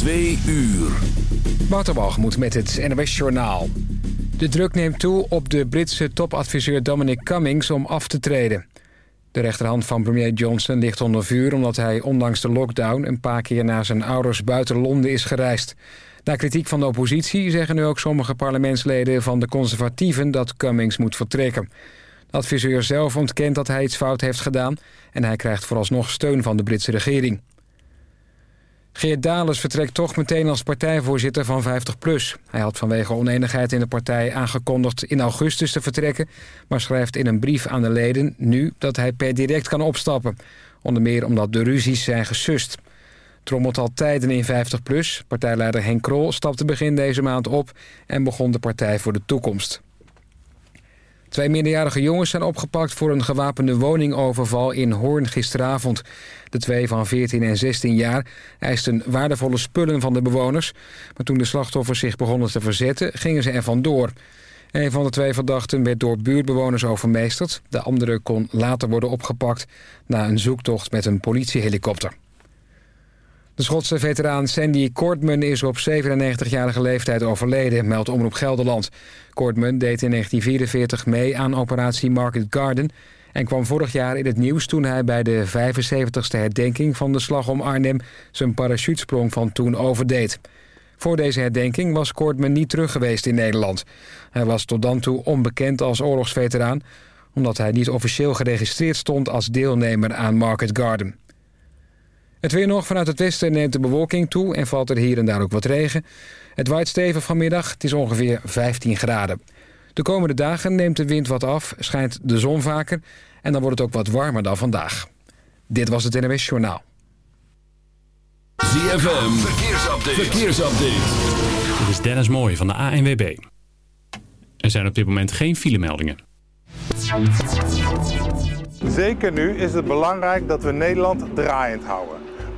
Twee uur. Waterbalgemoed met het NOS Journaal. De druk neemt toe op de Britse topadviseur Dominic Cummings om af te treden. De rechterhand van premier Johnson ligt onder vuur... omdat hij ondanks de lockdown een paar keer naar zijn ouders buiten Londen is gereisd. Na kritiek van de oppositie zeggen nu ook sommige parlementsleden van de conservatieven... dat Cummings moet vertrekken. De adviseur zelf ontkent dat hij iets fout heeft gedaan... en hij krijgt vooralsnog steun van de Britse regering. Geert Dales vertrekt toch meteen als partijvoorzitter van 50PLUS. Hij had vanwege oneenigheid in de partij aangekondigd in augustus te vertrekken... maar schrijft in een brief aan de leden nu dat hij per direct kan opstappen. Onder meer omdat de ruzies zijn gesust. Trommelt al tijden in 50PLUS. Partijleider Henk Krol stapte begin deze maand op... en begon de Partij voor de Toekomst. Twee minderjarige jongens zijn opgepakt voor een gewapende woningoverval in Hoorn gisteravond. De twee van 14 en 16 jaar eisten waardevolle spullen van de bewoners. Maar toen de slachtoffers zich begonnen te verzetten, gingen ze er vandoor. Een van de twee verdachten werd door buurtbewoners overmeesterd. De andere kon later worden opgepakt na een zoektocht met een politiehelikopter. De Schotse veteraan Sandy Cordman is op 97-jarige leeftijd overleden, meldt Omroep Gelderland. Cordman deed in 1944 mee aan operatie Market Garden... en kwam vorig jaar in het nieuws toen hij bij de 75ste herdenking van de slag om Arnhem... zijn parachutesprong van toen overdeed. Voor deze herdenking was Cordman niet terug geweest in Nederland. Hij was tot dan toe onbekend als oorlogsveteraan... omdat hij niet officieel geregistreerd stond als deelnemer aan Market Garden. Het weer nog. Vanuit het westen neemt de bewolking toe en valt er hier en daar ook wat regen. Het waait stevig vanmiddag. Het is ongeveer 15 graden. De komende dagen neemt de wind wat af, schijnt de zon vaker... en dan wordt het ook wat warmer dan vandaag. Dit was het NWS Journaal. ZFM, verkeersupdate. verkeersupdate. Dit is Dennis Mooij van de ANWB. Er zijn op dit moment geen filemeldingen. Zeker nu is het belangrijk dat we Nederland draaiend houden.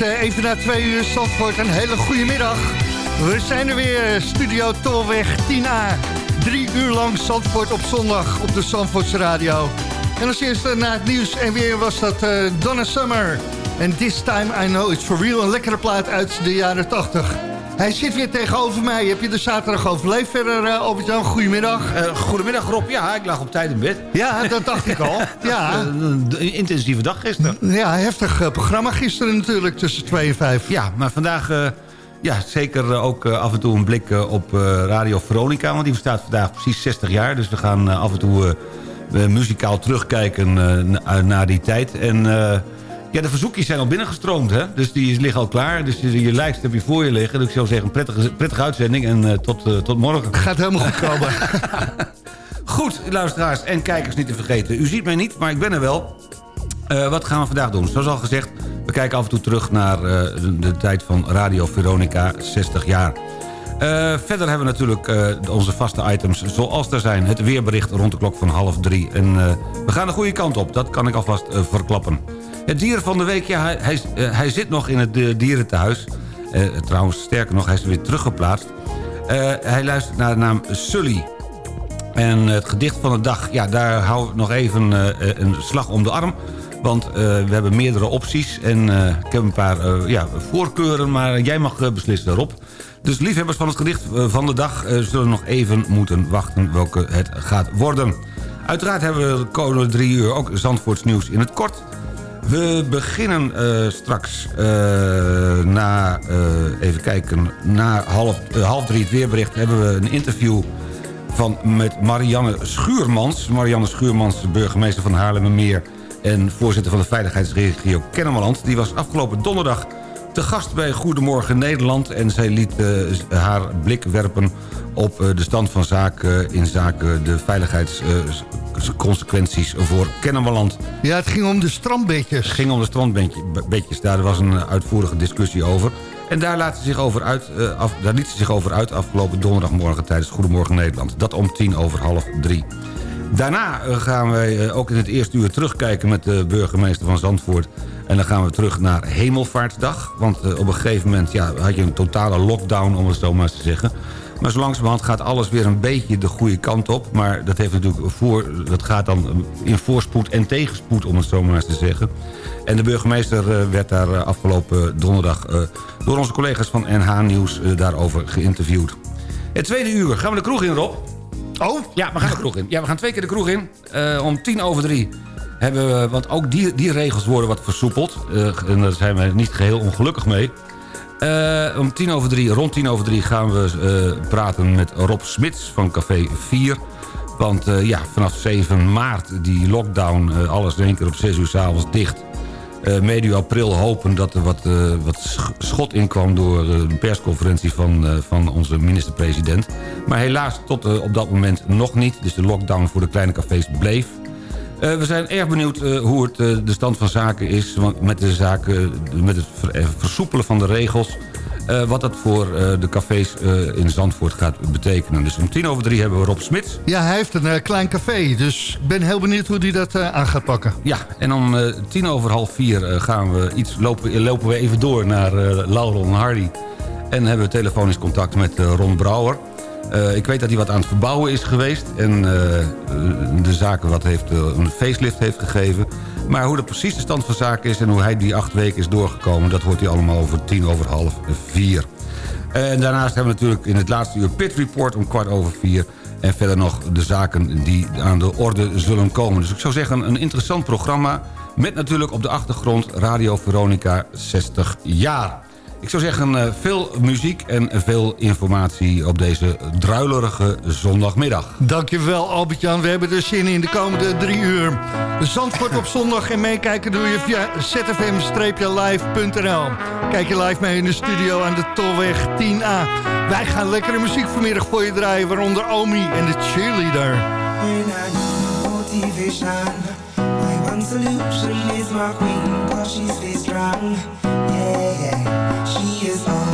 Is uh, even na twee uur Zandvoort. Een hele goede middag. We zijn er weer, Studio Tolweg 10A. Drie uur lang Zandvoort op zondag op de Zandvoortse radio. En als eerste na het nieuws en weer was dat uh, Donna Summer. En This Time I Know It's For Real. Een lekkere plaat uit de jaren 80. Hij zit weer tegenover mij. Heb je de zaterdag overleefd verder, uh, Albert-Jan? Goedemiddag. Uh, goedemiddag Rob. Ja, ik lag op tijd in bed. Ja, dat dacht ik al. Ja. Een, intensieve dag gisteren. Ja, heftig programma gisteren natuurlijk tussen 2 en 5. Ja, maar vandaag... ja, zeker ook af en toe een blik op Radio Veronica. Want die bestaat vandaag precies 60 jaar. Dus we gaan af en toe muzikaal terugkijken naar die tijd. En ja, de verzoekjes zijn al binnengestroomd, hè? Dus die liggen al klaar. Dus je, je lijst heb je voor je liggen. Dus ik zou zeggen, prettige, prettige uitzending en uh, tot, uh, tot morgen. Gaat helemaal goed komen. goed, luisteraars en kijkers niet te vergeten. U ziet mij niet, maar ik ben er wel. Uh, wat gaan we vandaag doen? Zoals al gezegd, we kijken af en toe terug naar de, de, tijd van Radio Veronica, 60 jaar. Verder hebben we natuurlijk onze vaste items zoals er zijn. Het weerbericht rond de klok van half drie. En we gaan de goede kant op, dat kan ik alvast verklappen. Het dier van de week, ja, hij, hij, eh, zit nog in het dierentehuis. Trouwens, sterker nog, hij is weer teruggeplaatst. hij luistert naar de naam Sully. En het gedicht van de dag, ja, daar hou ik nog even een slag om de arm. Want we hebben meerdere opties en ik heb een paar ja, voorkeuren... maar jij mag beslissen daarop. Dus liefhebbers van het gedicht van de dag zullen nog even moeten wachten welke het gaat worden. Uiteraard hebben we de komende drie uur ook Zandvoorts nieuws in het kort... We beginnen uh, straks na, even kijken, na half, half drie het weerbericht... hebben we een interview van, met Marianne Schuurmans. Marianne Schuurmans, burgemeester van Haarlemmermeer... en voorzitter van de veiligheidsregio Kennemerland. Die was afgelopen donderdag te gast bij Goedemorgen Nederland... en zij liet haar blik werpen op de stand van zaken... in zaken de veiligheids consequenties voor Kennemerland. Ja, het ging om de strandbeetjes. Het ging om de strandbeetjes. Daar was een uitvoerige discussie over. En daar, laat ze zich over uit, uh, af, daar liet ze zich over uit afgelopen donderdagmorgen... tijdens Goedemorgen Nederland. Dat om tien over half drie. Daarna eh, gaan wij uh, ook in het eerste uur terugkijken met de burgemeester van Zandvoort. En dan gaan we terug naar Hemelvaartsdag. Want op een gegeven moment ja, had je een totale lockdown, om het zo maar te zeggen. Maar zo langzamerhand gaat alles weer een beetje de goede kant op. Maar dat, heeft natuurlijk voor, dat gaat dan in voorspoed en tegenspoed, om het zo maar eens te zeggen. En de burgemeester eh, werd daar eh, afgelopen donderdag... Eh, door onze collega's van NH Nieuws daarover geïnterviewd. Het tweede uur gaan we de kroeg in, Rob. Oh? Ja, we gaan de kroeg in. Ja, we gaan twee keer de kroeg in. om tien over drie hebben we... Want ook die, die regels worden wat versoepeld. en daar zijn we niet geheel ongelukkig mee. Uh, om tien over drie, rond tien over drie gaan we praten met Rob Smits van Café 4. Want ja, vanaf 7 maart die lockdown, alles in één keer op 6 uur s'avonds dicht. Medio april hopen dat er wat, wat schot inkwam door de persconferentie van, van onze minister-president. Maar helaas tot op dat moment nog niet. Dus de lockdown voor de kleine cafés bleef. Uh, we zijn erg benieuwd uh, hoe het, uh, de stand van zaken is... met, de zaken, met het versoepelen van de regels... wat dat voor de cafés in Zandvoort gaat betekenen. Dus om tien over drie hebben we Rob Smits. Ja, hij heeft een klein café, dus ik ben heel benieuwd hoe hij dat aan gaat pakken. Ja, en om tien over half vier gaan we iets lopen, lopen we even door naar Laurel en Hardy. En hebben we telefonisch contact met Ron Brouwer... Uh, ik weet dat hij wat aan het verbouwen is geweest. En uh, de zaken wat heeft, uh, een facelift heeft gegeven. Maar hoe de stand van zaken is... en hoe hij die acht weken is doorgekomen... dat hoort hij allemaal over tien over half vier. En daarnaast hebben we natuurlijk in het laatste uur Pit Report om kwart over vier. En verder nog de zaken die aan de orde zullen komen. Dus ik zou zeggen een interessant programma... met natuurlijk op de achtergrond Radio Veronica 60 jaar. Ik zou zeggen, eh, veel muziek en veel informatie op deze druilerige zondagmiddag. Dankjewel Albert-Jan. We hebben er zin in de komende drie uur. Zandvoort op zondag en meekijken doe je via zfm-live.nl. Kijk je live mee in de studio aan de Tolweg 10A. Wij gaan lekkere muziek vanmiddag voor je draaien, waaronder Omi en de cheerleader. My solution is my queen, cause she's strong. Yeah, yeah. She is always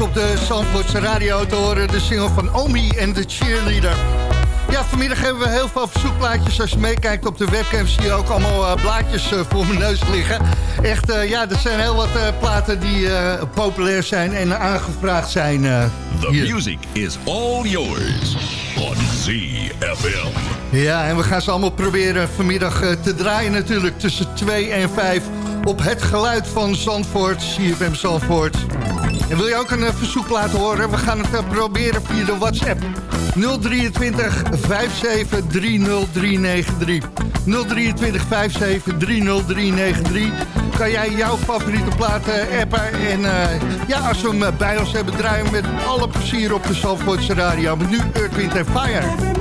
op de Zandvoortse radio te horen. De single van Omi en de cheerleader. Ja, vanmiddag hebben we heel veel verzoekplaatjes. Als je meekijkt op de webcam zie je ook allemaal uh, blaadjes uh, voor mijn neus liggen. Echt, uh, ja, er zijn heel wat platen die populair zijn en aangevraagd zijn. The music is all yours on ZFM. Ja, en we gaan ze allemaal proberen vanmiddag te draaien natuurlijk tussen 2 en 5 op het geluid van Zandvoort, CFM Zandvoort. En wil je ook een uh, verzoek laten horen? We gaan het uh, proberen via de WhatsApp. 023 57 30393. 023 57 30393. Kan jij jouw favoriete platen appen? En ja, als we hem bij ons hebben, draaien met alle plezier op de Zandvoortse radio. Maar nu Earth, Wind Fire.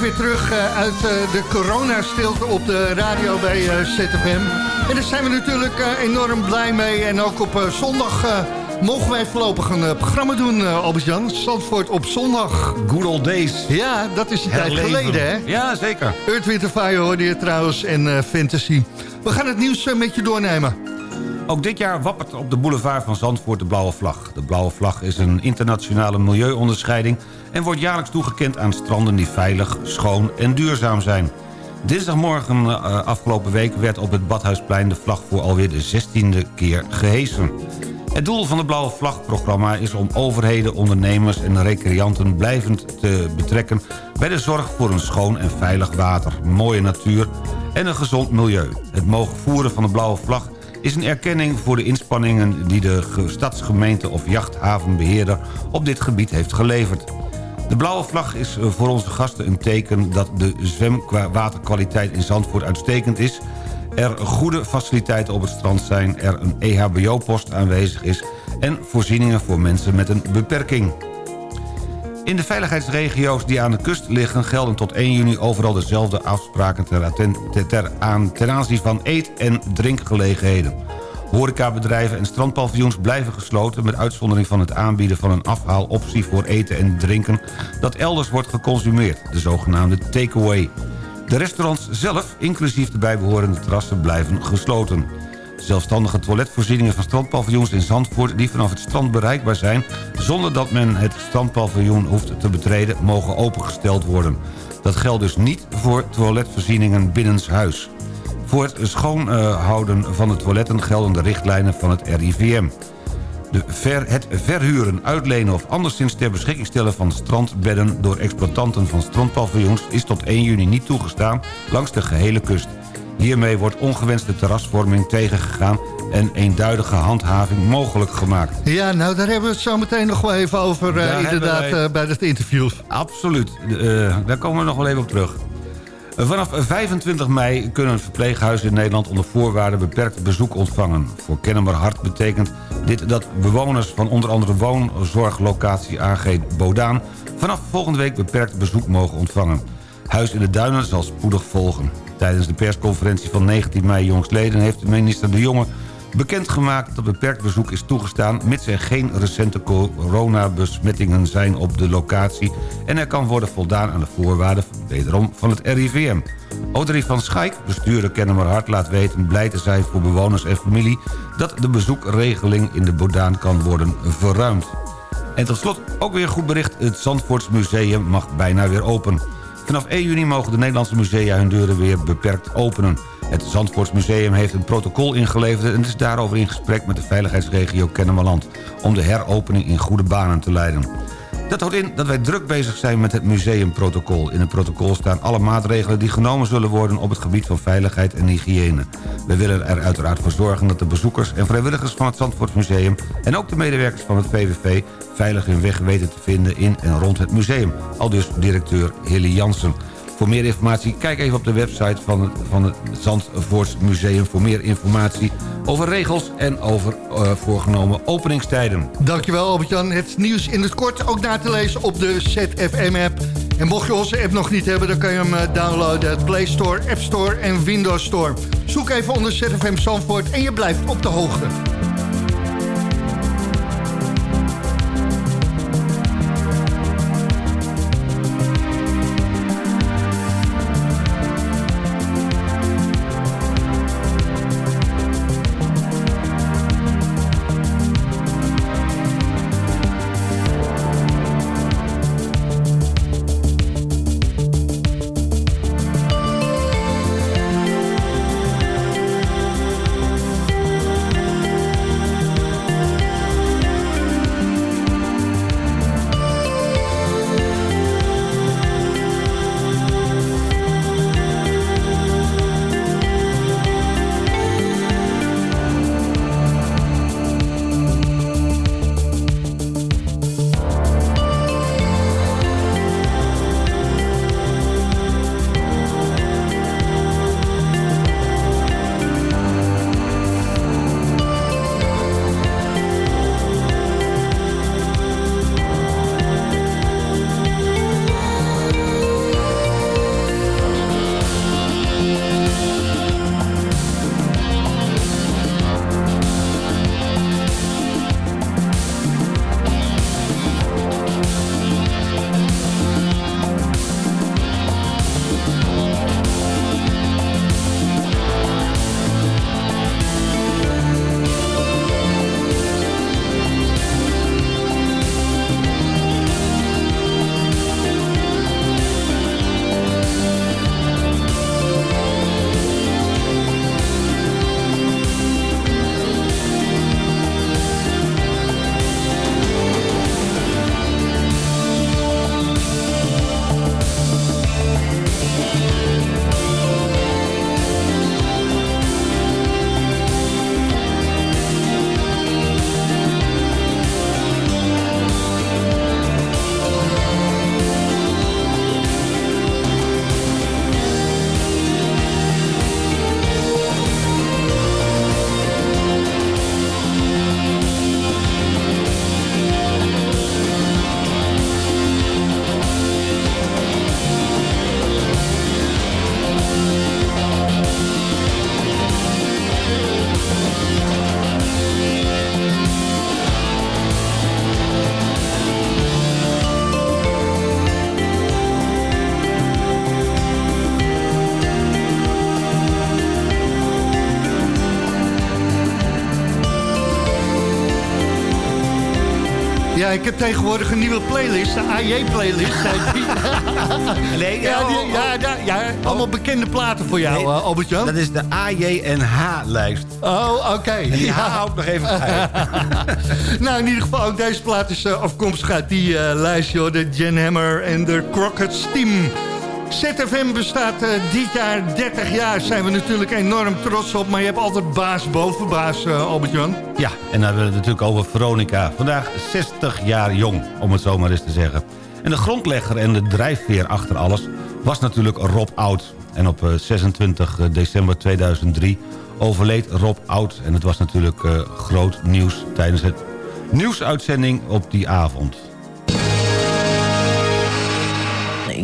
Net weer terug uh, uit uh, de coronastilte op de radio bij uh, ZFM. En daar zijn we natuurlijk enorm blij mee. En ook op zondag mogen wij voorlopig een programma doen, Albert-Jan. Zandvoort op zondag. Good old days. Ja, dat is een tijd geleden, hè? Ja, zeker. Earth, Winter, Fire hoorde je trouwens en Fantasy. We gaan het nieuws met je doornemen. Ook dit jaar wappert op de boulevard van Zandvoort de blauwe vlag. De blauwe vlag is een internationale milieuonderscheiding... en wordt jaarlijks toegekend aan stranden die veilig, schoon en duurzaam zijn. Dinsdagmorgen uh, afgelopen week werd op het Badhuisplein de vlag voor alweer de 16e keer gehesen. Het doel van het Blauwe Vlag-programma is om overheden, ondernemers en recreanten blijvend te betrekken bij de zorg voor een schoon en veilig water, mooie natuur en een gezond milieu. Het mogen voeren van de Blauwe Vlag is een erkenning voor de inspanningen die de stadsgemeente of jachthavenbeheerder op dit gebied heeft geleverd. De blauwe vlag is voor onze gasten een teken dat de zwemwaterkwaliteit in Zandvoort uitstekend is, er goede faciliteiten op het strand zijn, er een EHBO-post aanwezig is en voorzieningen voor mensen met een beperking. In de veiligheidsregio's die aan de kust liggen... gelden tot 1 juni overal dezelfde afspraken ter, ter, aanzien van eet- en drinkgelegenheden. Horecabedrijven en strandpaviljoens blijven gesloten... met uitzondering van het aanbieden van een afhaaloptie voor eten en drinken... dat elders wordt geconsumeerd, de zogenaamde takeaway. De restaurants zelf, inclusief de bijbehorende terrassen, blijven gesloten. Zelfstandige toiletvoorzieningen van strandpaviljoens in Zandvoort... die vanaf het strand bereikbaar zijn... zonder dat men het strandpaviljoen hoeft te betreden... mogen opengesteld worden. Dat geldt dus niet voor toiletvoorzieningen binnenshuis. Voor het schoonhouden van de toiletten gelden de richtlijnen van het RIVM. De ver, het verhuren, uitlenen of anderszins ter beschikking stellen van strandbedden... door exploitanten van strandpaviljoens is tot 1 juni niet toegestaan langs de gehele kust. Hiermee wordt ongewenste terrasvorming tegengegaan en eenduidige handhaving mogelijk gemaakt. Ja, nou daar hebben we het zo meteen nog wel even over uh, inderdaad wij... uh, bij het interview. Absoluut, uh, daar komen we nog wel even op terug. Vanaf 25 mei kunnen verpleeghuizen in Nederland onder voorwaarden beperkt bezoek ontvangen. Voor Kennemer Hart betekent dit dat bewoners van onder andere woonzorglocatie AG Bodaan... vanaf volgende week beperkt bezoek mogen ontvangen. Huis in de Duinen zal spoedig volgen. Tijdens de persconferentie van 19 mei jongstleden heeft minister De Jonge bekendgemaakt dat beperkt bezoek is toegestaan... mits er geen recente coronabesmettingen zijn op de locatie... en er kan worden voldaan aan de voorwaarden wederom van het RIVM. Audrey van Schaik, bestuurder Kennemer Hart, laat weten... blij te zijn voor bewoners en familie... dat de bezoekregeling in de Bodaan kan worden verruimd. En tot slot ook weer goed bericht. Het Zandvoortsmuseum mag bijna weer open. Vanaf 1 juni mogen de Nederlandse musea hun deuren weer beperkt openen. Het Zandvoortsmuseum heeft een protocol ingeleverd... en is daarover in gesprek met de veiligheidsregio Kennemerland... om de heropening in goede banen te leiden. Dat houdt in dat wij druk bezig zijn met het museumprotocol. In het protocol staan alle maatregelen die genomen zullen worden... op het gebied van veiligheid en hygiëne. We willen er uiteraard voor zorgen dat de bezoekers en vrijwilligers van het Zandvoortsmuseum... en ook de medewerkers van het VVV veilig hun weg weten te vinden in en rond het museum. Al dus directeur Hilly Jansen. Voor meer informatie, kijk even op de website van het, van het Zandvoortsmuseum... voor meer informatie over regels en over uh, voorgenomen openingstijden. Dankjewel Albert-Jan. Het nieuws in het kort ook na te lezen op de ZFM-app. En mocht je onze app nog niet hebben, dan kan je hem uh, downloaden... uit Play Store, App Store en Windows Store. Zoek even onder ZFM Zandvoort en je blijft op de hoogte. Ik heb tegenwoordig een nieuwe playlist, de AJ-playlist. Nee, ja, oh, die- oh, ja, ja, ja, allemaal bekende platen voor jou, Nee, eh, Albert-Jan. Dat is de AJ&H-lijst. Oh, oké. En die H Ja. houdt nog even bij. Nou, in ieder geval, ook deze plaat is eh, afkomstig uit die eh, lijst, joh. De Jen Hammer en de Crockett's Team. ZFM bestaat eh, dit jaar 30 jaar. Zijn we natuurlijk enorm trots op. Maar je hebt altijd baas boven baas, eh, Albert-Jan. Ja, en dan hebben we het natuurlijk over Veronica. Vandaag 60 jaar jong, om het zo maar eens te zeggen. En de grondlegger en de drijfveer achter alles was natuurlijk Rob Oud. En op eh, 26 december 2003 overleed Rob Oud. En het was natuurlijk eh, groot nieuws tijdens het nieuwsuitzending op die avond.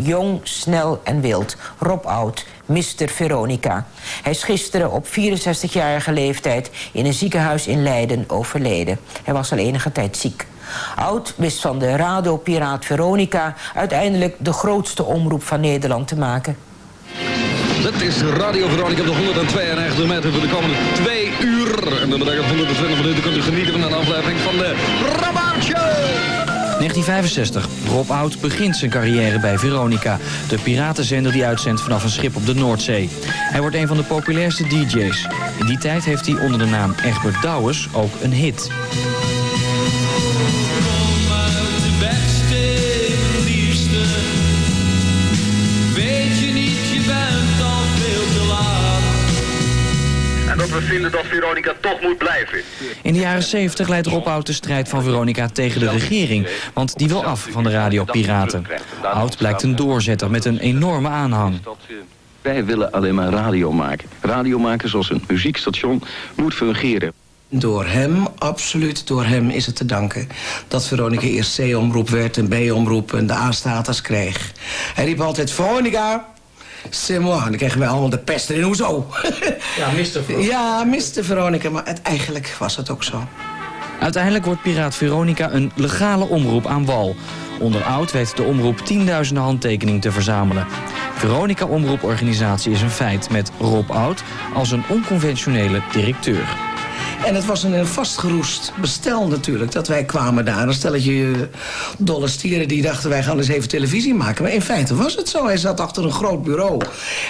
Jong, snel en wild. Rob Oud, Mr. Veronica. Hij is gisteren op 64-jarige leeftijd in een ziekenhuis in Leiden overleden. Hij was al enige tijd ziek. Oud wist van de radiopiraat Veronica uiteindelijk de grootste omroep van Nederland te maken. Dat is Radio Veronica op de 192 meter voor de komende twee uur. En dat betekent 120 minuten kunt u genieten van een aflevering van de Show. 1965. Rob Oud begint zijn carrière bij Veronica, de piratenzender die uitzendt vanaf een schip op de Noordzee. Hij wordt een van de populairste DJ's. In die tijd heeft hij onder de naam Egbert Douwes ook een hit. We vinden dat Veronica toch moet blijven. In de jaren 70 leidt Rob Oud de strijd van Veronica tegen de regering, want die wil af van de radiopiraten. Oud blijkt een doorzetter met een enorme aanhang. Wij willen alleen maar radio maken. Radio maken zoals een muziekstation moet fungeren. Door hem, absoluut door hem is het te danken... dat Veronica eerst C-omroep werd en B-omroep en de A-status kreeg. Hij riep altijd, Veronica, c'est moi. En dan kregen wij allemaal de pest erin. Hoezo? Ja, Mr. Veronica. Ja, Mr. Veronica, maar het, eigenlijk was het ook zo. Uiteindelijk wordt Piraat Veronica een legale omroep aan wal. Onder Oud weet de omroep tienduizenden handtekeningen te verzamelen. Veronica Omroeporganisatie is een feit met Rob Oud als een onconventionele directeur. En het was een vastgeroest bestel natuurlijk, dat wij kwamen daar. Een stelletje eh, dolle stieren die dachten, wij gaan eens even televisie maken. Maar in feite was het zo. Hij zat achter een groot bureau.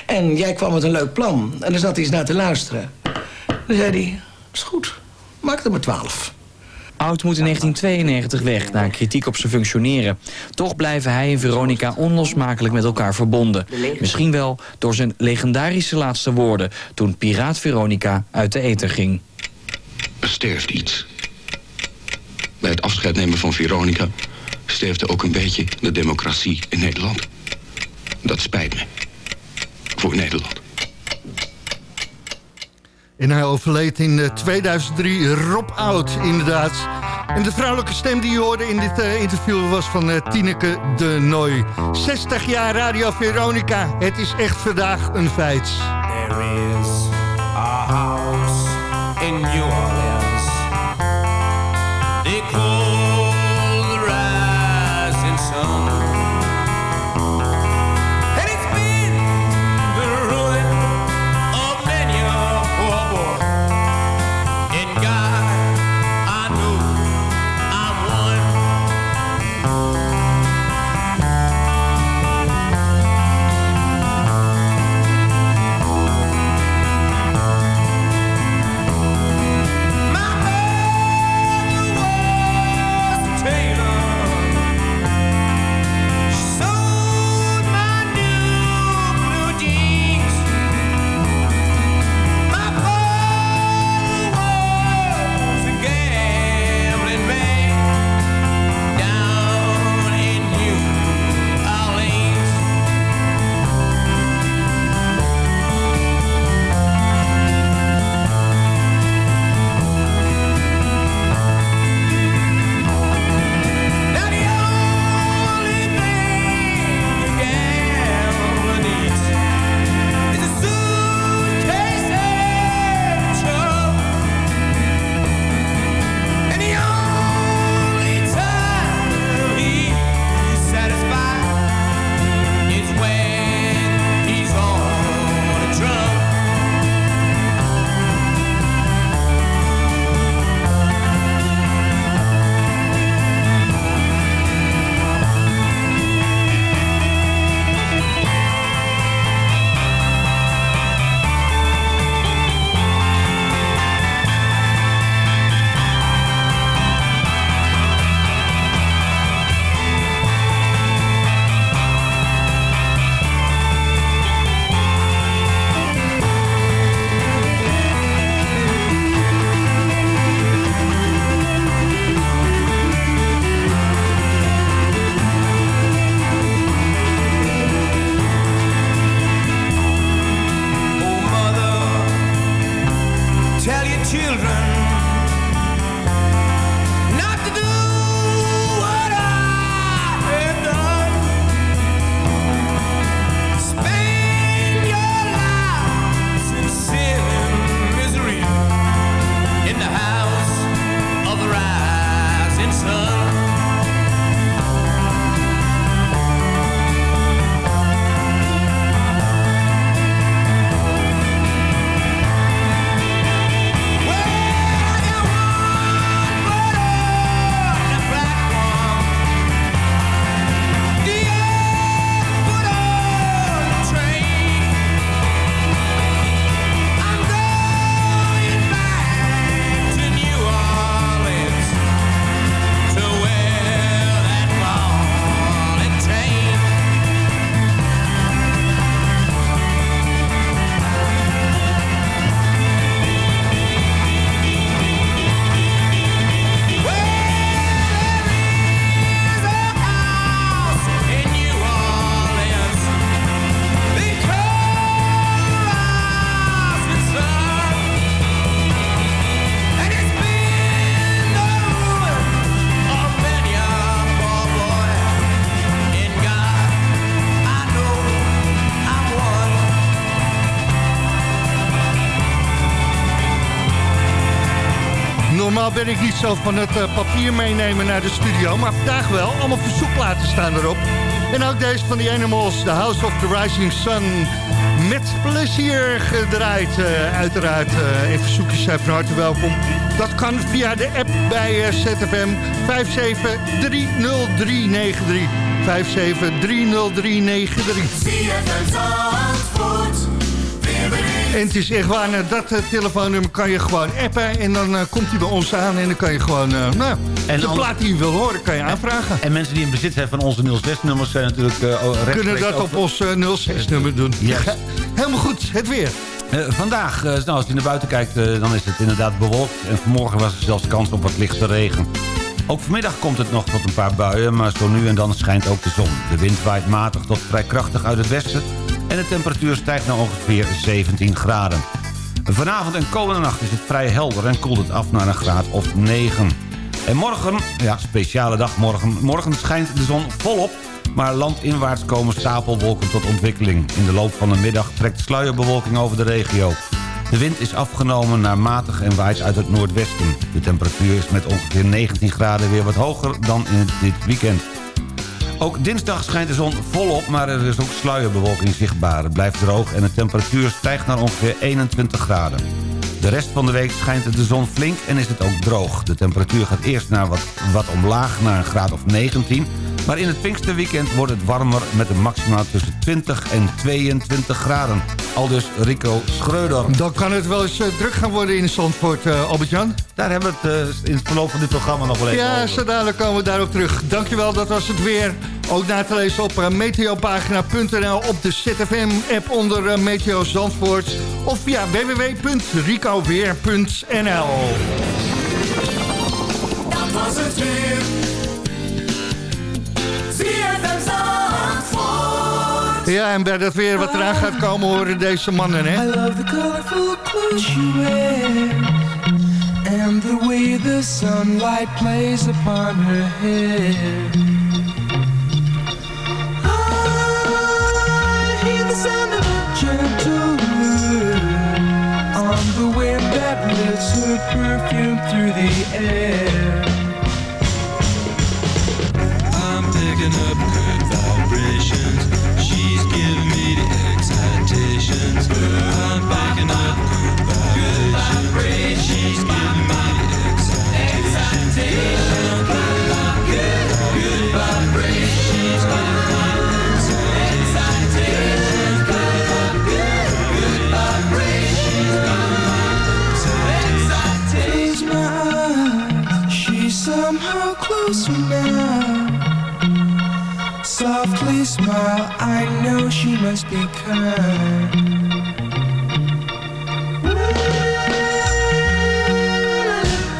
En jij kwam met een leuk plan. En daar zat hij eens naar te luisteren. Dan zei hij, is goed, maak er maar twaalf. Oud moet in 1992 weg na kritiek op zijn functioneren. Toch blijven hij en Veronica onlosmakelijk met elkaar verbonden. Misschien wel door zijn legendarische laatste woorden... toen Piraat Veronica uit de ether ging. Er sterft iets. Bij het afscheid nemen van Veronica sterfte ook een beetje de democratie in Nederland. Dat spijt me. Voor Nederland. En hij overleed in eh, 2003, Rob Oud, inderdaad. En de vrouwelijke stem die je hoorde in dit eh, interview was van eh, Tineke de Nooi. 60 jaar Radio Veronica, het is echt vandaag een feit. There is a house in New ben ik niet zo van het eh, papier meenemen naar de studio, maar vandaag wel. Allemaal verzoekplaten staan erop. En ook deze van The Animals, The House of the Rising Sun. Met plezier gedraaid, eh, uiteraard. eh en verzoekjes zijn van harte welkom. Dat kan via de app bij eh, ZFM 5730393. 5730393. En het is echt waar, nou, dat eh, telefoonnummer kan je gewoon appen... en dan eh, komt hij bij ons aan en dan kan je gewoon... eh, nou, En de plaat die je wil horen, kan je aanvragen. En mensen die in bezit zijn van onze 06-nummers zijn natuurlijk uh, Kunnen dat op ons eh, 06-nummer doen. Ja, helemaal goed, het weer. Vandaag, nou, als je naar buiten kijkt, dan is het inderdaad bewolkt. En vanmorgen was er zelfs kans op wat lichte regen. Ook vanmiddag komt het nog tot een paar buien, maar zo nu en dan schijnt ook de zon. De wind waait matig tot vrij krachtig uit het westen... en de temperatuur stijgt naar ongeveer 17 graden. Vanavond en komende nacht is het vrij helder en koelt het af naar een graad of 9. En morgen, ja, speciale dag morgen. Morgen schijnt de zon volop, maar landinwaarts komen stapelwolken tot ontwikkeling. In de loop van de middag trekt sluierbewolking over de regio. De wind is afgenomen naar matig en waait uit het noordwesten. De temperatuur is met ongeveer 19 graden weer wat hoger dan in dit weekend. Ook dinsdag schijnt de zon volop, maar er is ook sluierbewolking zichtbaar. Het blijft droog en de temperatuur stijgt naar ongeveer 21 graden. De rest van de week schijnt de zon flink en is het ook droog. De temperatuur gaat eerst naar wat, wat omlaag, naar een graad of 19... maar in het Pinksterweekend wordt het warmer met een maxima tussen 20 en 22 graden. Aldus Rico Schreuder. Dan kan het wel eens eh, druk gaan worden in Zandvoort, eh Albert-Jan. Daar hebben we het eh, in het verloop van dit programma nog wel even Ja, over. zo dadelijk komen we daarop terug. Dankjewel, dat was het weer. Ook na te lezen op uh, meteopagina.nl op de ZFM-app onder uh, Meteo Zandvoort. Of via www.ricoweer.nl Dat was het weer. Ja, en bij dat weer wat eraan gaat komen horen deze mannen, hè? I love the colorful clothes she wears And the way the sunlight plays upon her hair lifts her perfume through the air. I'm picking up vibrations. She's giving me the excitations. I'm up Smile, I know she must be kind.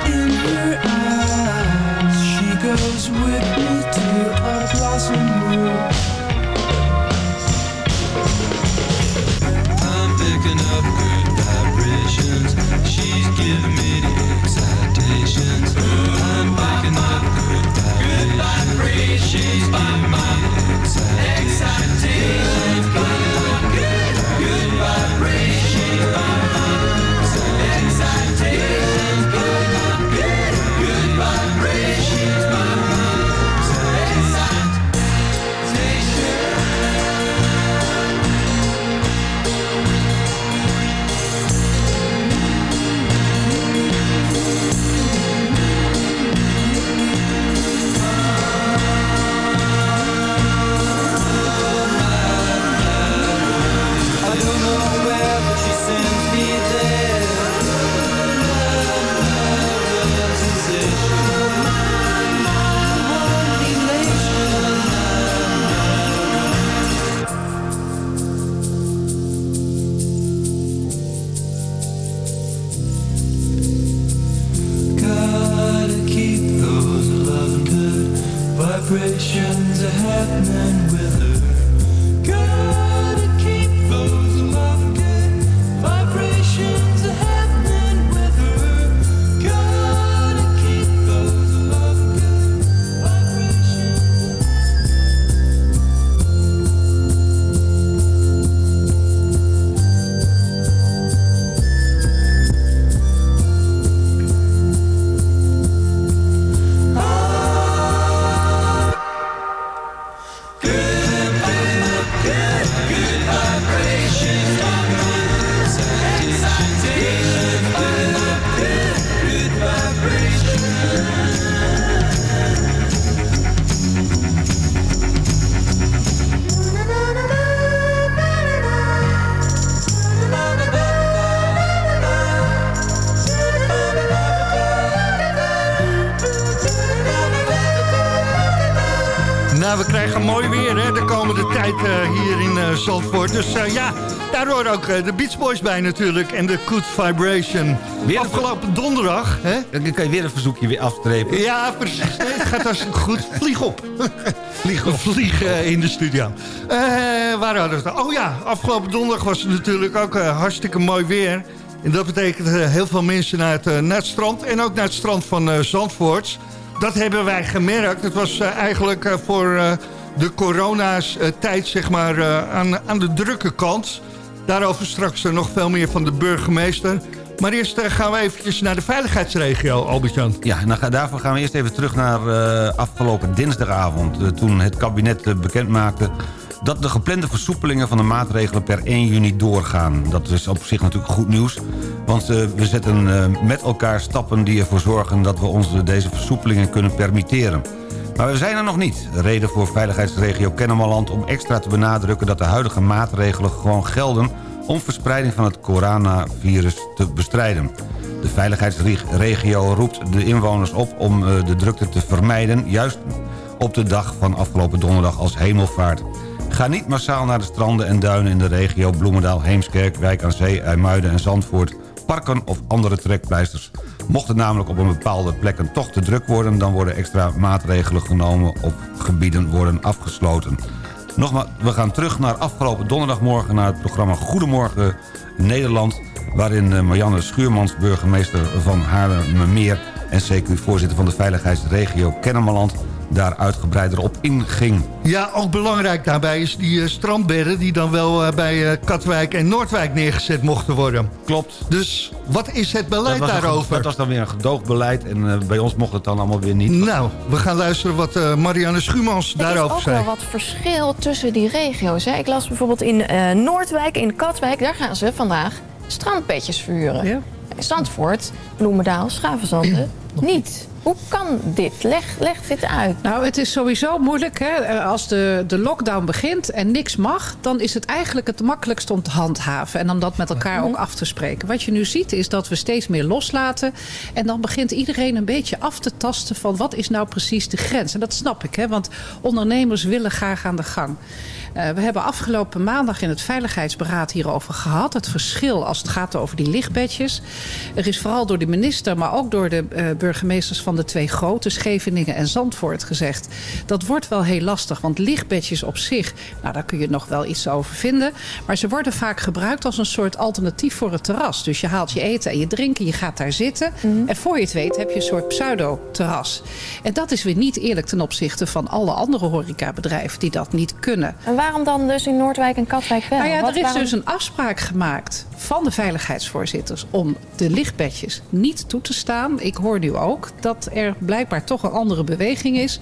In her eyes, she goes with me to a blossom. I'm picking up good vibrations. She's giving me komende tijd eh, hier in eh, Zandvoort. Dus eh, ja, daar horen ook de Beach Boys bij natuurlijk. En de Good Vibration. Afgelopen donderdag. Hè? Dan kan je weer een verzoekje weer afstrepen. Ja, precies. Nee, het gaat hartstikke goed. Vlieg op. Vlieg op. Vlieg in de studio. Waar hadden we het? Oh ja, afgelopen donderdag was het natuurlijk ook hartstikke mooi weer. En dat betekent heel veel mensen naar het, naar het strand. En ook naar het strand van Zandvoort. Dat hebben wij gemerkt. Het was eigenlijk voor de corona's eh, zeg maar, eh, aan, aan de drukke kant. Daarover straks eh, nog veel meer van de burgemeester. Maar eerst gaan we eventjes naar de veiligheidsregio, Albert-Jan. Ja, daarvoor gaan we eerst even terug naar afgelopen dinsdagavond. toen het kabinet bekend maakte dat de geplande versoepelingen van de maatregelen per 1 juni doorgaan. Dat is op zich natuurlijk goed nieuws. Want we zetten met elkaar stappen die ervoor zorgen... dat we ons deze versoepelingen kunnen permitteren. Maar we zijn er nog niet. Reden voor veiligheidsregio Kennemerland om extra te benadrukken... dat de huidige maatregelen gewoon gelden... om verspreiding van het coronavirus te bestrijden. De veiligheidsregio roept de inwoners op om eh, de drukte te vermijden... juist op de dag van afgelopen donderdag als hemelvaart. Ga niet massaal naar de stranden en duinen in de regio Bloemendaal, Heemskerk, Wijk aan Zee, IJmuiden en Zandvoort, parken of andere trekpleisters. Mocht het namelijk op een bepaalde plekken toch te druk worden... dan worden extra maatregelen genomen of gebieden worden afgesloten. Nogmaals, we gaan terug naar afgelopen donderdagmorgen... naar het programma Goedemorgen Nederland... waarin eh, Marianne Schuurmans, burgemeester van Haarlemmermeer... en CQ-voorzitter van de veiligheidsregio Kennemerland... daar uitgebreider op inging. Ja, ook belangrijk daarbij is die eh, strandbedden... die dan wel eh, bij eh, Katwijk en Noordwijk neergezet mochten worden. Klopt. Dus wat is het beleid dat was een- daarover? dat was dan weer een gedoogbeleid en bij ons mocht het dan allemaal weer niet. Nou, we gaan luisteren wat eh, Marianne Schuurmans Er is daarover ook zei. wel wat verschil tussen die regio's. Hè. Ik las bijvoorbeeld in eh, Noordwijk, in Katwijk... daar gaan ze vandaag strandbedjes verhuren. In Zandvoort, Bloemendaal, Schavenzanden niet. Hoe kan dit? Leg, leg dit uit. Nou, het is sowieso moeilijk. Hè? Eh, Als de, de lockdown begint en niks mag... dan is het eigenlijk het makkelijkst om te handhaven... en om dat met elkaar ook af te spreken. Wat je nu ziet is dat we steeds meer loslaten... en dan begint iedereen een beetje af te tasten... van wat is nou precies de grens. En dat snap ik, hè? want ondernemers willen graag aan de gang. Eh, we hebben afgelopen maandag in het Veiligheidsberaad hierover gehad. Het verschil als het gaat over die lichtbedjes. Er is vooral door de minister, maar ook door de eh, burgemeesters van de twee grote, Scheveningen en Zandvoort, gezegd. Dat wordt wel heel lastig, want lichtbedjes op zich, nou daar kun je nog wel iets over vinden. Maar ze worden vaak gebruikt als een soort alternatief voor het terras. Dus je haalt je eten en je drinken, je gaat daar zitten. En voor je het weet heb je een soort pseudo-terras. En dat is weer niet eerlijk ten opzichte van alle andere horecabedrijven die dat niet kunnen. En waarom dan dus in Noordwijk en Katwijk wel? Nou ja, Wat- er is waarom- dus een afspraak gemaakt van de veiligheidsvoorzitters om de lichtbedjes niet toe te staan. Ik hoor nu ook dat er blijkbaar toch een andere beweging is.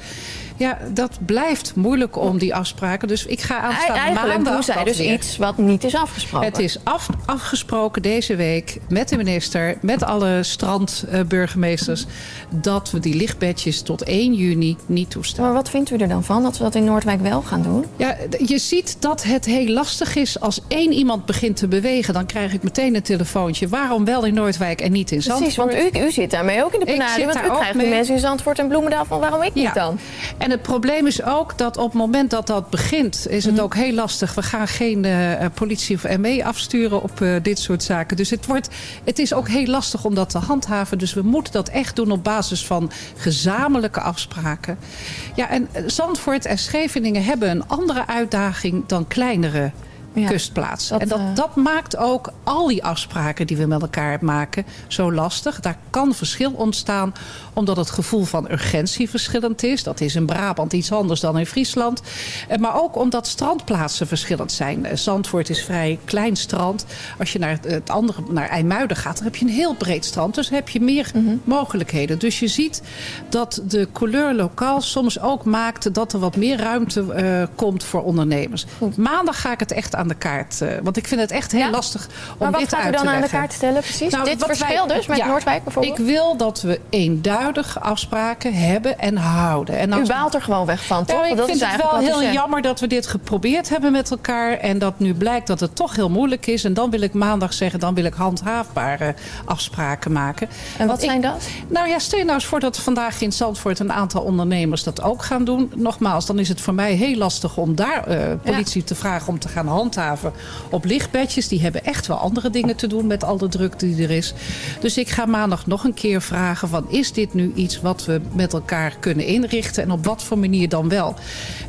Ja, dat blijft moeilijk om die afspraken. Dus ik ga aanstaande Eigenlijk maandag doen zij dus weer. iets wat niet is afgesproken. Het is af, afgesproken deze week met de minister, met alle strandburgemeesters, dat we die lichtbedjes tot 1 juni niet toestaan. Maar wat vindt u er dan van dat we dat in Noordwijk wel gaan doen? Ja, je ziet dat het heel lastig is. Als één iemand begint te bewegen, dan krijg ik meteen een telefoontje. Waarom wel in Noordwijk en niet in Zandvoort? Precies, want u, u zit daarmee ook in de penarie. Want u krijgt de mensen in Zandvoort en Bloemendaal van waarom ik niet dan? En het probleem is ook dat op het moment dat dat begint... is Mhm. het ook heel lastig. We gaan geen eh, politie of ME afsturen op eh, dit soort zaken. Dus het, wordt, het is ook heel lastig om dat te handhaven. Dus we moeten dat echt doen op basis van gezamenlijke afspraken. Ja, en Zandvoort en Scheveningen hebben een andere uitdaging... dan kleinere kustplaatsen. en dat, dat maakt ook al die afspraken die we met elkaar maken zo lastig. Daar kan verschil ontstaan omdat het gevoel van urgentie verschillend is. Dat is in Brabant iets anders dan in Friesland. Eh, Maar ook omdat strandplaatsen verschillend zijn. Eh, Zandvoort is vrij klein strand. Als je naar het- andere, naar IJmuiden gaat, dan heb je een heel breed strand. Dus heb je meer mogelijkheden. Dus je ziet dat de couleur lokaal soms ook maakt dat er wat meer ruimte eh, komt voor ondernemers. Maandag ga ik het echt aan de kaart. eh, want ik vind het echt heel lastig om Maar wat dit gaat u uit dan te aan de leggen. kaart stellen precies? Dit wat verschil dus met Noordwijk bijvoorbeeld? Ik wil dat we eenduidige afspraken hebben en houden. En U baalt er gewoon weg van, toch? Ja, Want ik dat vind is het wel heel jammer dat we dit geprobeerd hebben met elkaar. En dat nu blijkt dat het toch heel moeilijk is. En dan wil ik maandag zeggen, dan wil ik handhaafbare afspraken maken. En wat zijn dat? Nou ja, stel nou eens voor dat vandaag in Zandvoort een aantal ondernemers dat ook gaan doen. Nogmaals, dan is het voor mij heel lastig om daar eh, politie te vragen om te gaan handhaven op lichtbedjes. Die hebben echt wel andere dingen te doen met al de druk die er is. Dus ik ga maandag nog een keer vragen van is dit nu iets wat we met elkaar kunnen inrichten en op wat voor manier dan wel.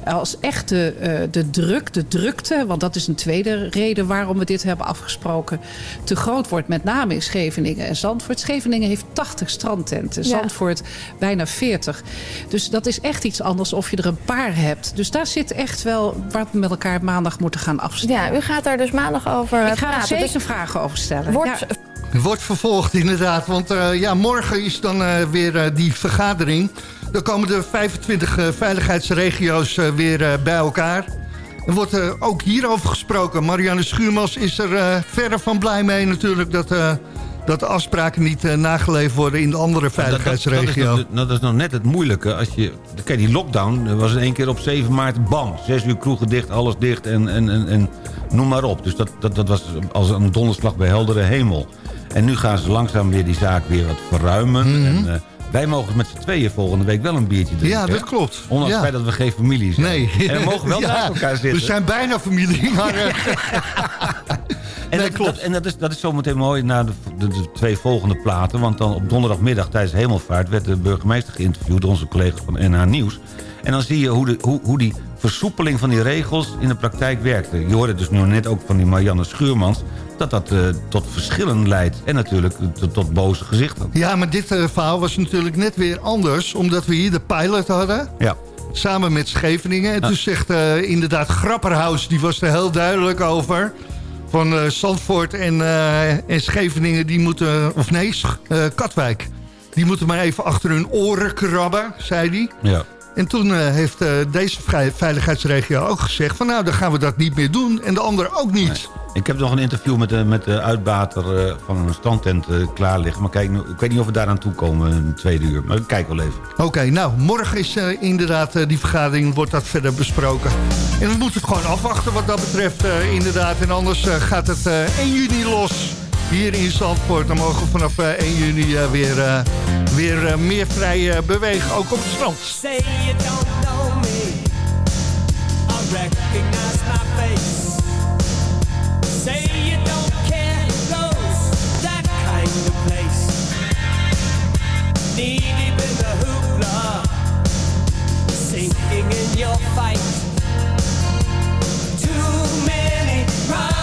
Als echt de, eh, de druk, de drukte, want dat is een tweede reden waarom we dit hebben afgesproken, te groot wordt, met name in Scheveningen en Zandvoort. Scheveningen heeft 80 strandtenten, Ja. Zandvoort bijna 40. Dus dat is echt iets anders of je er een paar hebt. Dus daar zit echt wel wat we met elkaar maandag moeten gaan afstemmen. Ja, u gaat daar dus maandag over eh, Ik ga er praten. zeker Dus vragen over stellen. Wordt, Ja. Wordt vervolgd inderdaad, want eh, ja, morgen is dan eh, weer eh, die vergadering. Dan komen de 25 eh, veiligheidsregio's eh, weer eh, bij elkaar. Er wordt eh, ook hierover gesproken. Marianne Schuurmans is er eh, verre van blij mee natuurlijk... dat, eh, dat de afspraken niet eh, nageleefd worden in de andere Dat, dat, dat, is, veiligheidsregio. nog- dat is nog net het moeilijke. Als je, kijk, die lockdown was in één keer op 7 maart, bam. Zes uur kroegen dicht, alles dicht en, en, en, en noem maar op. Dus dat, dat, dat was als een donderslag bij heldere hemel. En nu gaan ze langzaam weer die zaak weer wat verruimen. en, eh, wij mogen met z'n tweeën volgende week wel een biertje drinken. Mhm. Ja, dat hè? klopt. Ondanks Ja. het feit dat we geen familie zijn. Nee. En we mogen wel Ja, naast elkaar zitten. We zijn bijna familie, maar... eh, En, dat, dat- en dat, is, dat is zometeen mooi na de, de, de twee volgende platen. Want dan op donderdagmiddag tijdens Hemelvaart... werd de burgemeester geïnterviewd, onze collega van NH Nieuws. En dan zie je hoe, de, hoe, hoe die versoepeling van die regels in de praktijk werkte. Je hoorde dus nu net ook van die Marianne Schuurmans... dat dat eh, tot verschillen leidt. En natuurlijk tot, tot boze gezichten. Ja, maar dit eh, verhaal was natuurlijk net weer anders... omdat we hier de pilot hadden... Ja. Samen met Scheveningen. En toen zegt eh, inderdaad Grapperhaus, die was er heel duidelijk over. Van eh Zandvoort en, eh, en Scheveningen, die moeten... Of nee, eh, Katwijk. Die moeten maar even achter hun oren krabben, zei hij. Ja. En toen eh, heeft eh, deze veiligheidsregio ook gezegd... van nou, dan gaan we dat niet meer doen. En de andere ook niet. Ik heb nog een interview met de, met de uitbater eh, van een strandtent eh, klaar liggen. Maar kijk, ik weet niet of we daaraan toe komen in het tweede uur. Maar ik kijk wel even. Oké, nou, morgen is eh, inderdaad eh, die vergadering, wordt dat verder besproken. En we moeten het gewoon afwachten wat dat betreft, eh, inderdaad. En anders eh, gaat het eh, 1 juni los hier in Zandvoort. Dan mogen we vanaf eh, 1 juni eh, weer, eh, weer eh, meer vrij eh, bewegen, ook op het strand. Say you don't know me. I recognize my face. Say you don't care who goes that kind of place. Knee deep in the hoopla, sinking in your fight. Too many runaways,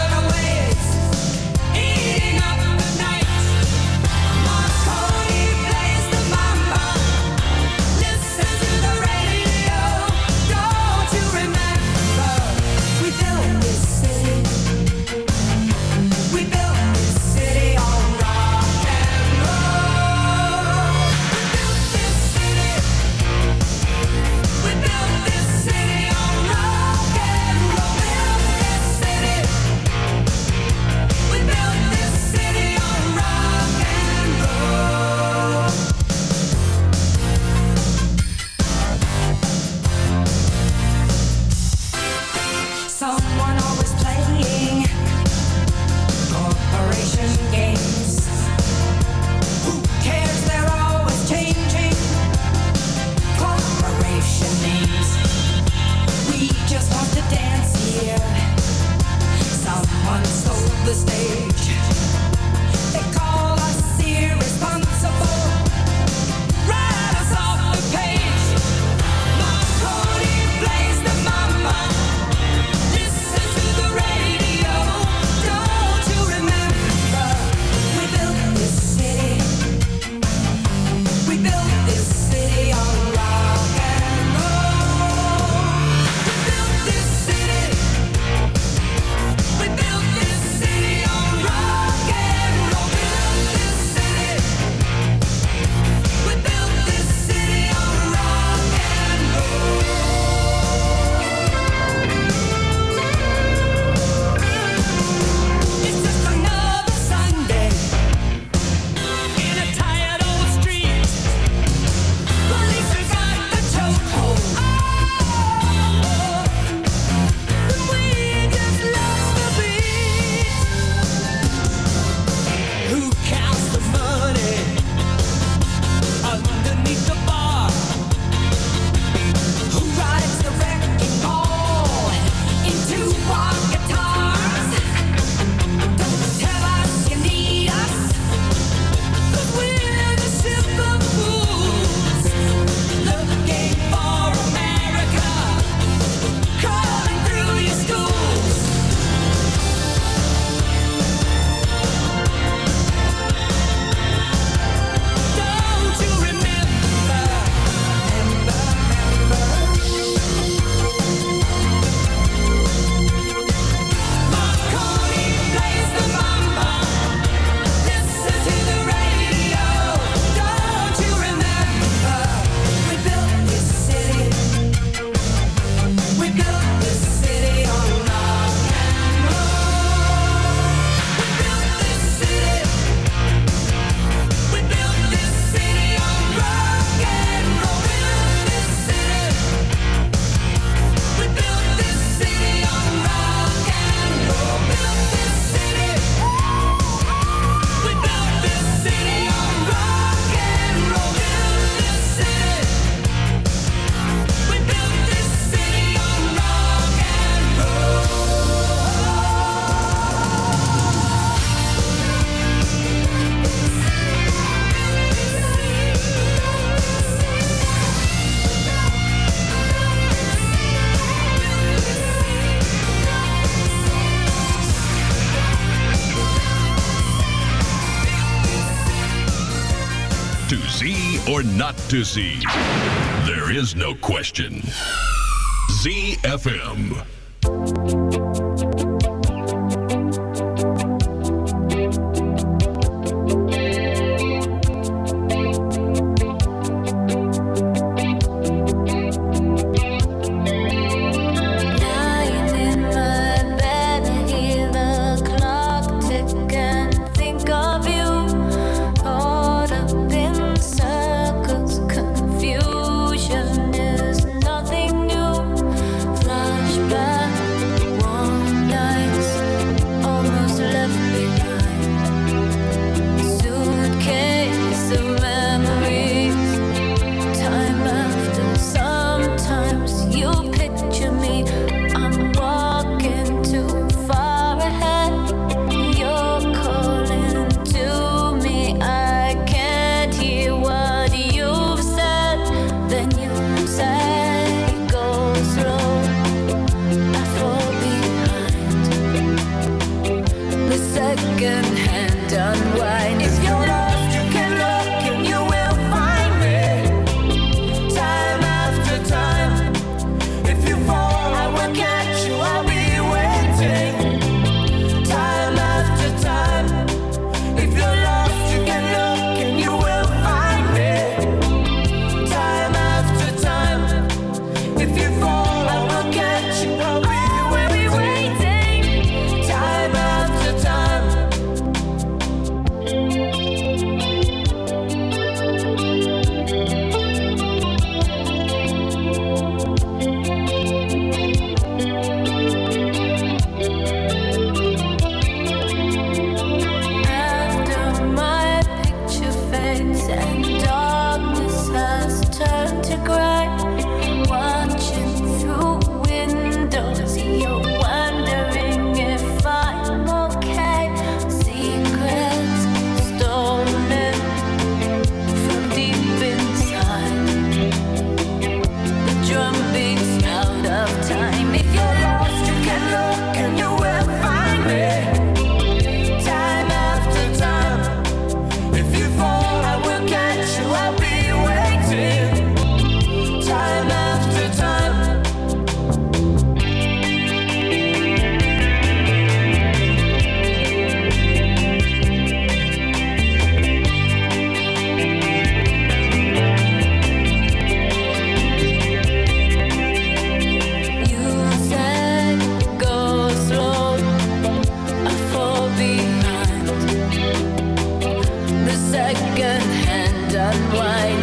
to see? There is no question. ZFM. Second hand unwind.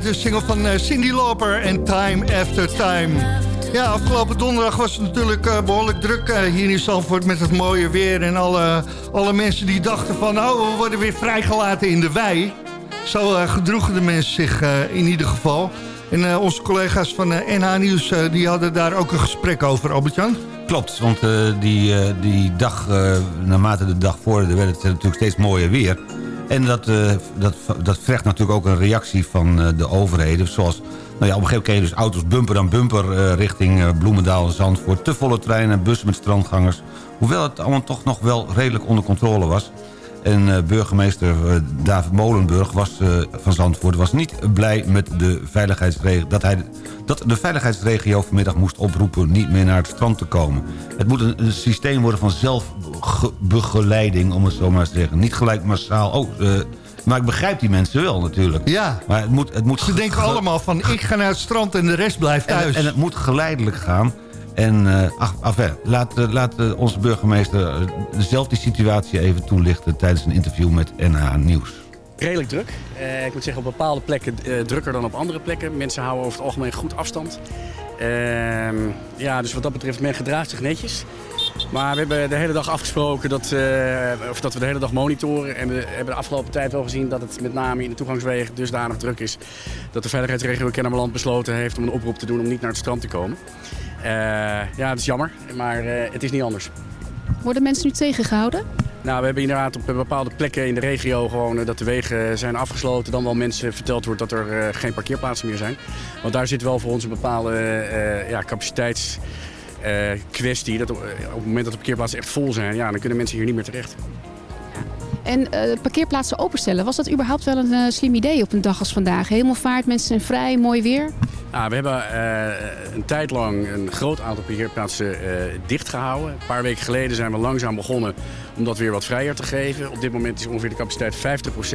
De single van eh, Cindy Lauper en Time After Time. Ja, afgelopen donderdag was het natuurlijk eh, behoorlijk druk eh, hier in Zandvoort met het mooie weer. En alle, alle mensen die dachten van, oh, we worden weer vrijgelaten in de wei. Zo eh, gedroegen de mensen zich eh, in ieder geval. En eh, onze collega's van eh, NH Nieuws, eh, die hadden daar ook een gesprek over, Albert-Jan. Klopt, want eh, die, eh, die dag, eh, naarmate de dag vorderde... werd het natuurlijk steeds mooier weer. En dat, eh, dat, dat vergt natuurlijk ook een reactie van eh, de overheden. Zoals, nou ja, op een gegeven moment kreeg je dus auto's bumper aan bumper... eh, richting Bloemendaal en Zandvoort. Te volle treinen, bussen met strandgangers. Hoewel het allemaal toch nog wel redelijk onder controle was. En eh, burgemeester eh, David Molenburg was, eh, van Zandvoort was niet blij met de veiligheidsregio... Dat, hij, dat de veiligheidsregio vanmiddag moest oproepen niet meer naar het strand te komen. Het moet een, een systeem worden van zelfbegeleiding, om het zo maar te zeggen. Niet gelijk massaal... Oh, maar ik begrijp die mensen wel natuurlijk. Ja. Maar het moet, het moet Ze denken allemaal van, ik ga naar het strand en de rest blijft en, thuis. en het moet geleidelijk gaan. En uh, ach, enfin, laat, laat uh, onze burgemeester zelf die situatie even toelichten... tijdens een interview met NH Nieuws. Redelijk druk. Ik moet zeggen, op bepaalde plekken drukker dan op andere plekken. Mensen houden over het algemeen goed afstand. Uh, ja, dus wat dat betreft, men gedraagt zich netjes. Maar we hebben de hele dag afgesproken dat, eh, of dat we de hele dag monitoren. En we hebben de afgelopen tijd wel gezien dat het met name in de toegangswegen dusdanig druk is. Dat de veiligheidsregio Kennemerland besloten heeft om een oproep te doen om niet naar het strand te komen. Eh, ja, dat is jammer, maar eh, het is niet anders. Worden mensen nu tegengehouden? Nou, we hebben inderdaad op bepaalde plekken in de regio gewoon eh, dat de wegen zijn afgesloten. Dan wel mensen verteld wordt dat er geen parkeerplaatsen meer zijn. Want daar zit wel voor ons een bepaalde eh, ja, capaciteitskwestie. dat op, het moment dat de parkeerplaatsen echt vol zijn, ja, dan kunnen mensen hier niet meer terecht. En parkeerplaatsen openstellen, was dat überhaupt wel een slim idee op een dag als vandaag? Hemelvaart, mensen zijn vrij, mooi weer. Nou, we hebben eh, een tijd lang een groot aantal parkeerplaatsen eh dichtgehouden. Een paar weken geleden zijn we langzaam begonnen om dat weer wat vrijer te geven. Op dit moment is ongeveer de capaciteit 50%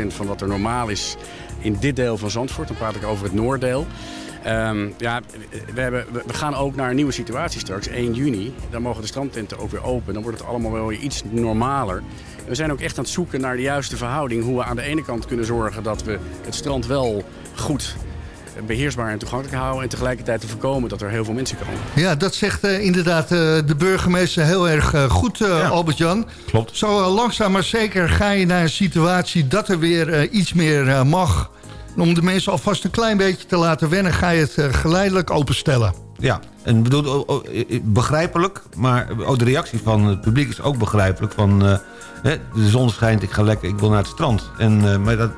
van wat er normaal is in dit deel van Zandvoort. Dan praat ik over het Noorddeel. Ehm, ja, we, hebben, we gaan ook naar een nieuwe situatie straks, 1 juni. Dan mogen de strandtenten ook weer open. Dan wordt het allemaal wel weer iets normaler. We zijn ook echt aan het zoeken naar de juiste verhouding. Hoe we aan de ene kant kunnen zorgen dat we het strand wel goed beheersbaar en toegankelijk houden. En tegelijkertijd te voorkomen dat er heel veel mensen komen. Ja, dat zegt eh, inderdaad eh, de burgemeester heel erg eh, goed, eh, Albert-Jan. Klopt. Zo langzaam maar zeker ga je naar een situatie dat er weer iets meer mag. En om de mensen alvast een klein beetje te laten wennen... ga je het geleidelijk openstellen. Ja, en bedoel, oh, oh, eh, begrijpelijk, maar ook de reactie van het publiek is ook begrijpelijk. Van, eh, hè, de zon schijnt, ik ga lekker, ik wil naar het strand. En, eh, maar dat,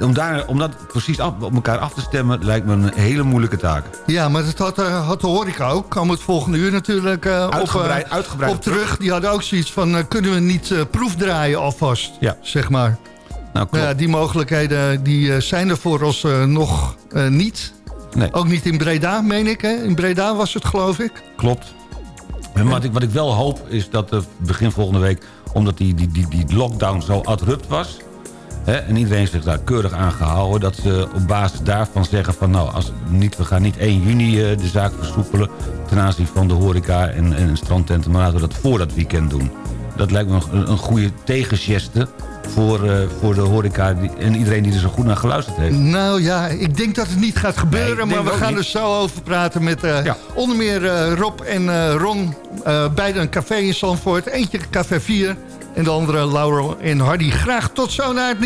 om, daar, om dat precies af, op elkaar af te stemmen lijkt me een hele moeilijke taak. Ja, maar dat had, eh, had de horeca ook. Kwam het volgende uur natuurlijk eh, Uitgebreid- op, eh, uitgebreid op terug. Die hadden ook zoiets van, kunnen we niet proefdraaien alvast? Ja. Zeg maar. Nou, ja, die mogelijkheden die, zijn er voor ons nog niet. Nee. Ook niet in Breda, meen ik. Hè? In Breda was het, geloof ik. Klopt. En wat ik, wat ik wel hoop is dat begin volgende week... omdat die, die, die, die lockdown zo abrupt was... En iedereen zich daar keurig aan gehouden... dat ze op basis daarvan zeggen van... nou, als niet, we gaan niet 1 juni eh, de zaak versoepelen... ten aanzien van de horeca en, en strandtenten... maar laten we dat voor dat weekend doen. Dat lijkt me een, een goede tegengeste voor, eh, voor de horeca... En iedereen die er zo goed naar geluisterd heeft. Nou ja, ik denk dat het niet gaat gebeuren. Nee, maar we gaan niet. er zo over praten met eh, onder meer Rob en Ron. beide een café in Zandvoort. Eentje café 4 en de andere Laura en Hardy. Graag tot zo naar.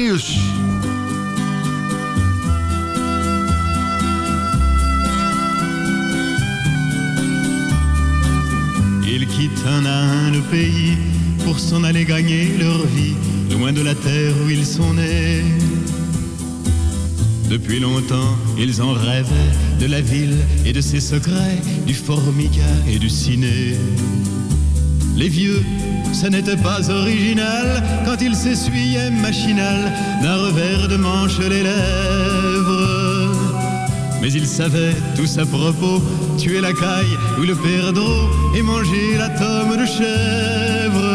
Ils quittent un à un le pays pour s'en aller gagner leur vie, loin de la terre où ils sont nés. Depuis longtemps, ils en rêvaient de la ville et de ses secrets, du formica et du ciné. Les vieux, ce n'était pas original quand ils s'essuyaient machinal d'un revers de manche les lèvres. Mais ils savaient tous à propos tuer la caille ou le perdreau et manger la tome de chèvre.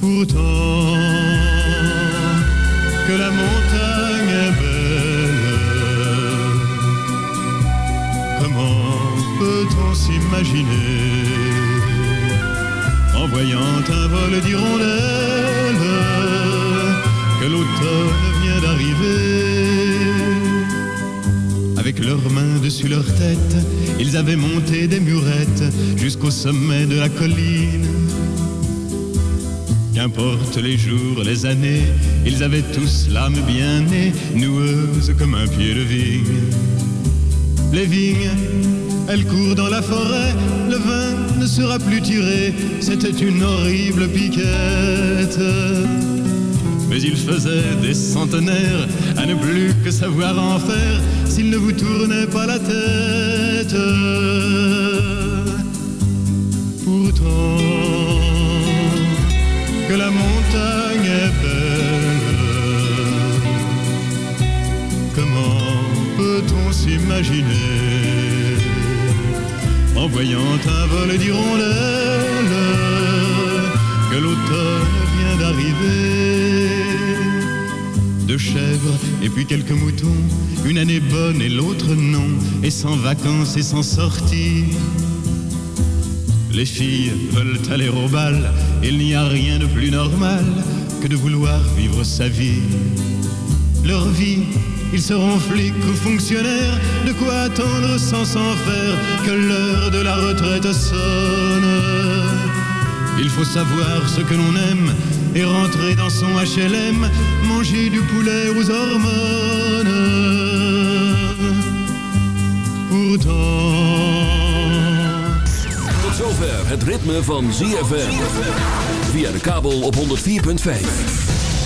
Pourtant, que la montagne est belle, comment peut-on s'imaginer voyant un vol d'hirondelles que l'automne vient d'arriver avec leurs mains dessus leur tête, ils avaient monté des murettes jusqu'au sommet de la colline. Qu'importe les jours, les années, ils avaient tous l'âme bien née, noueuse comme un pied de vigne. Les vignes, elles courent dans la forêt, le vin ne sera plus tiré, c'était une horrible piquette. Mais il faisait des centenaires à ne plus que savoir en faire s'il ne vous tournait pas la tête. Pourtant, que la montagne est belle, comment peut-on s'imaginer en voyant un vol d'hirondelles que l'automne vient d'arriver deux chèvres et puis quelques moutons, une année bonne et l'autre non, et sans vacances et sans sortie. Les filles veulent aller au bal, il n'y a rien de plus normal que de vouloir vivre sa vie. Leur vie, Ils seront flics ou fonctionnaires, de quoi attendre sans s'en faire que l'heure de la retraite sonne. Il faut savoir ce que l'on aime et rentrer dans son HLM, manger du poulet aux hormones. Pourtant. Tot zover het ritme van ZFM. Via de kabel op 104.5.